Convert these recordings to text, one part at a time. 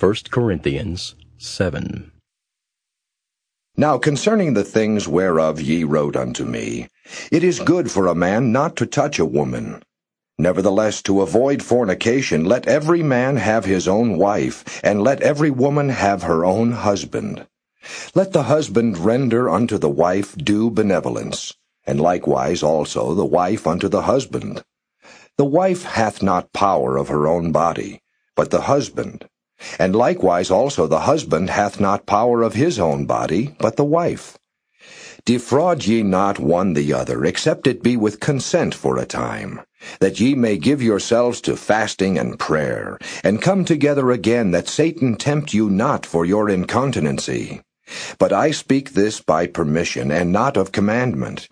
1 Corinthians 7. Now concerning the things whereof ye wrote unto me, it is good for a man not to touch a woman. Nevertheless, to avoid fornication, let every man have his own wife, and let every woman have her own husband. Let the husband render unto the wife due benevolence, and likewise also the wife unto the husband. The wife hath not power of her own body, but the husband. And likewise also the husband hath not power of his own body, but the wife. Defraud ye not one the other, except it be with consent for a time, that ye may give yourselves to fasting and prayer, and come together again, that Satan tempt you not for your incontinency. But I speak this by permission, and not of commandment.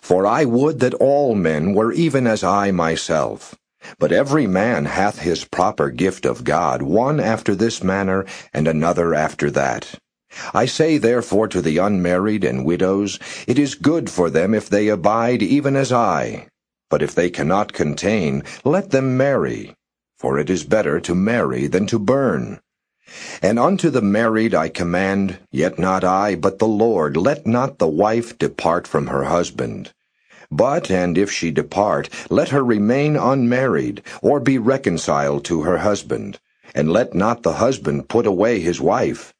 For I would that all men were even as I myself. But every man hath his proper gift of God, one after this manner, and another after that. I say therefore to the unmarried and widows, It is good for them if they abide even as I. But if they cannot contain, let them marry. For it is better to marry than to burn. And unto the married I command, yet not I, but the Lord, let not the wife depart from her husband. But, and if she depart, let her remain unmarried, or be reconciled to her husband, and let not the husband put away his wife.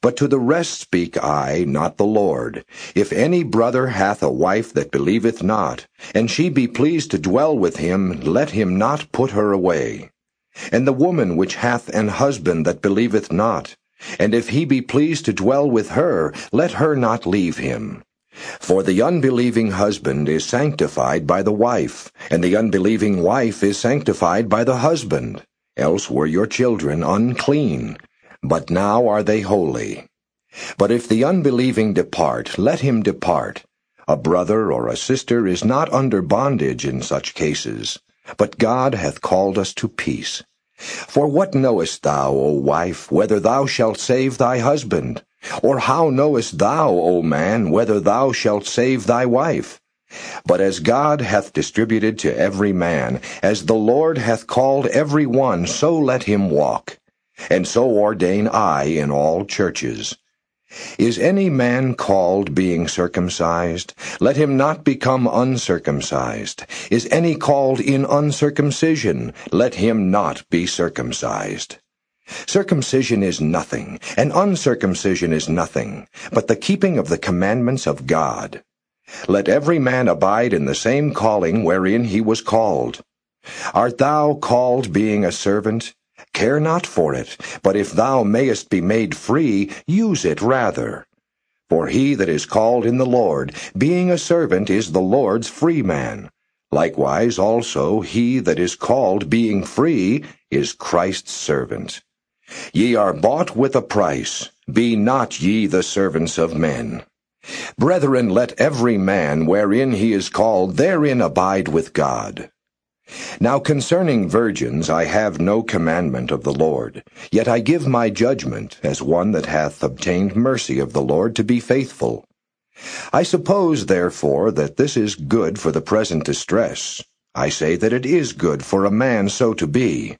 But to the rest speak I, not the Lord. If any brother hath a wife that believeth not, and she be pleased to dwell with him, let him not put her away. And the woman which hath an husband that believeth not, and if he be pleased to dwell with her, let her not leave him. For the unbelieving husband is sanctified by the wife, and the unbelieving wife is sanctified by the husband. Else were your children unclean, but now are they holy. But if the unbelieving depart, let him depart. A brother or a sister is not under bondage in such cases, but God hath called us to peace. For what knowest thou, O wife, whether thou shalt save thy husband? Or how knowest thou, O man, whether thou shalt save thy wife? But as God hath distributed to every man, as the Lord hath called every one, so let him walk. And so ordain I in all churches. Is any man called being circumcised? Let him not become uncircumcised. Is any called in uncircumcision? Let him not be circumcised. Circumcision is nothing, and uncircumcision is nothing, but the keeping of the commandments of God. Let every man abide in the same calling wherein he was called. Art thou called being a servant? Care not for it, but if thou mayest be made free, use it rather. For he that is called in the Lord, being a servant, is the Lord's free man. Likewise also he that is called being free is Christ's servant. Ye are bought with a price. Be not ye the servants of men. Brethren, let every man wherein he is called therein abide with God. Now concerning virgins I have no commandment of the Lord, yet I give my judgment as one that hath obtained mercy of the Lord to be faithful. I suppose, therefore, that this is good for the present distress. I say that it is good for a man so to be.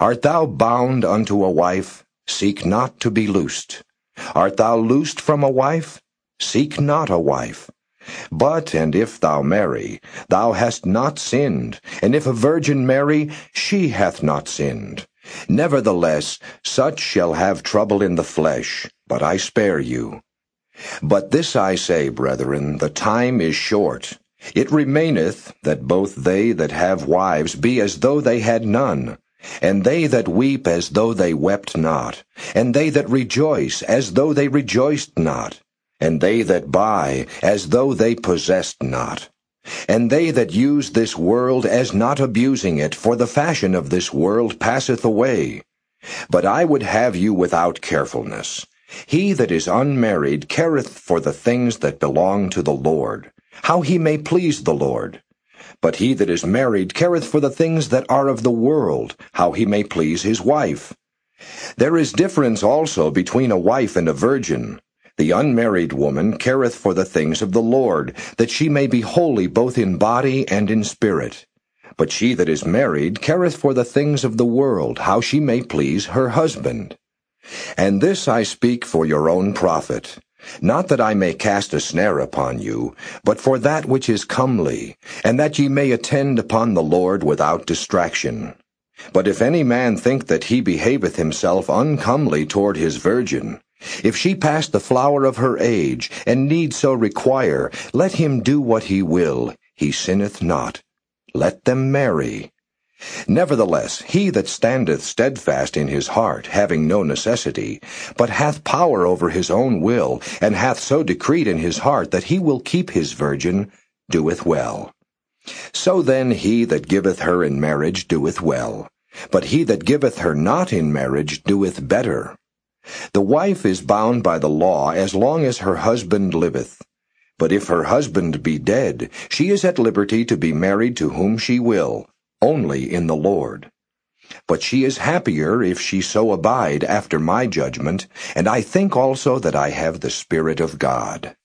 Art thou bound unto a wife? Seek not to be loosed. Art thou loosed from a wife? Seek not a wife. But, and if thou marry, thou hast not sinned, and if a virgin marry, she hath not sinned. Nevertheless, such shall have trouble in the flesh, but I spare you. But this I say, brethren, the time is short. It remaineth that both they that have wives be as though they had none, and they that weep as though they wept not, and they that rejoice as though they rejoiced not, and they that buy as though they possessed not, and they that use this world as not abusing it, for the fashion of this world passeth away. But I would have you without carefulness. He that is unmarried careth for the things that belong to the Lord, how he may please the Lord. But he that is married careth for the things that are of the world, how he may please his wife. There is difference also between a wife and a virgin. The unmarried woman careth for the things of the Lord, that she may be holy both in body and in spirit. But she that is married careth for the things of the world, how she may please her husband. And this I speak for your own profit, not that I may cast a snare upon you, but for that which is comely, and that ye may attend upon the Lord without distraction. But if any man think that he behaveth himself uncomely toward his virgin, if she pass the flower of her age, and need so require, let him do what he will, he sinneth not. Let them marry. Nevertheless, he that standeth steadfast in his heart, having no necessity, but hath power over his own will, and hath so decreed in his heart that he will keep his virgin, doeth well. So then he that giveth her in marriage doeth well, but he that giveth her not in marriage doeth better. The wife is bound by the law as long as her husband liveth. But if her husband be dead, she is at liberty to be married to whom she will, only in the Lord. But she is happier if she so abide after my judgment, and I think also that I have the Spirit of God.